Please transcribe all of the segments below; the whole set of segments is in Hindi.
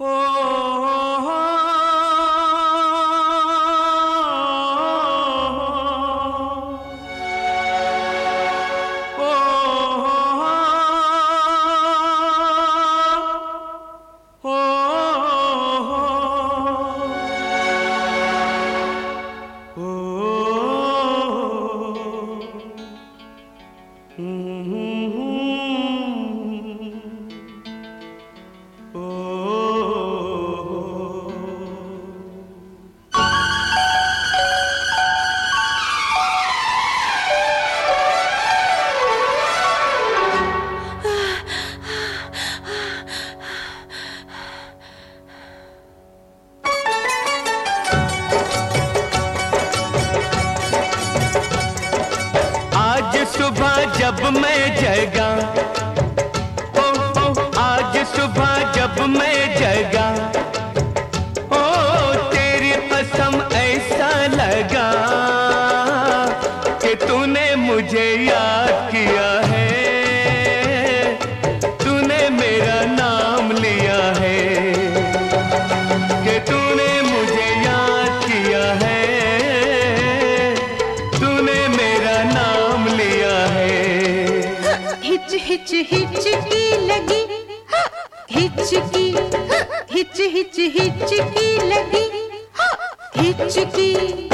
Oh. हिचकी लगी। हिचकी हिच हिच हिचकी लगी। हिचकी।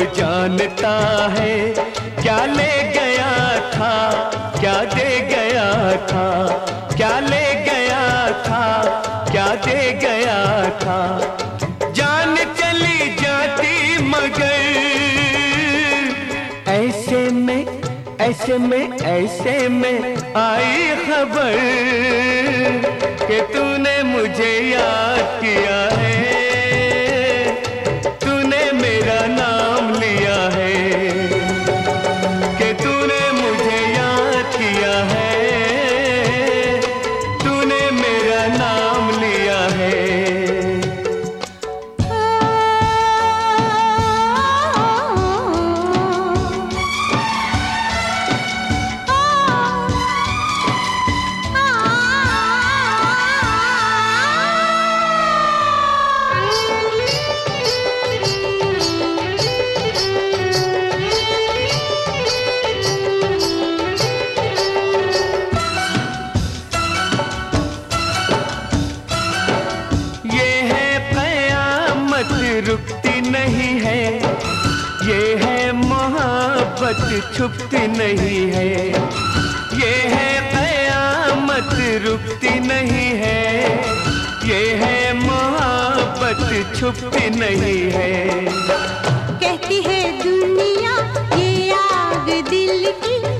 जानता है, क्या ले गया था, क्या दे गया था, क्या ले गया था, क्या दे गया था। जान चली जाती मगर ऐसे में ऐसे में ऐसे में आई खबर कि तूने मुझे याद किया है। मोहब्बत रुकती नहीं है। ये है मोहब्बत, छुपती नहीं है। ये है कयामत, रुकती नहीं है। ये है मोहब्बत, छुपती नहीं है। कहती है, दुनिया, ये आग दिल की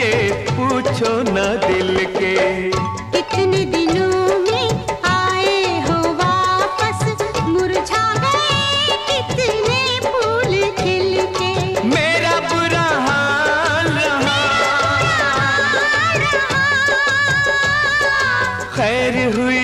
के पूछो न दिल के। कितने दिनों में आए हो वापस? मुरझा गए कितने फूल खिल के। मेरा बुरा हाल रहा। खैर हुई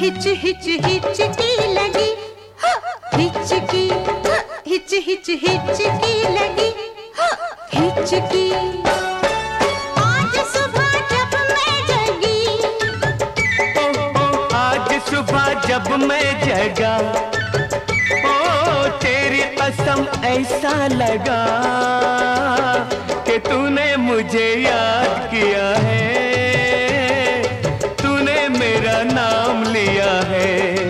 हिच हिच हिच की लगी। हिच की हिच हिच हिच की लगी। हिच की। आज सुबह जब मैं जगी। आज सुबह जब मैं जगा। ओ, तेरी कसम ऐसा लगा कि तूने मुझे याद किया है। नाम लिया है।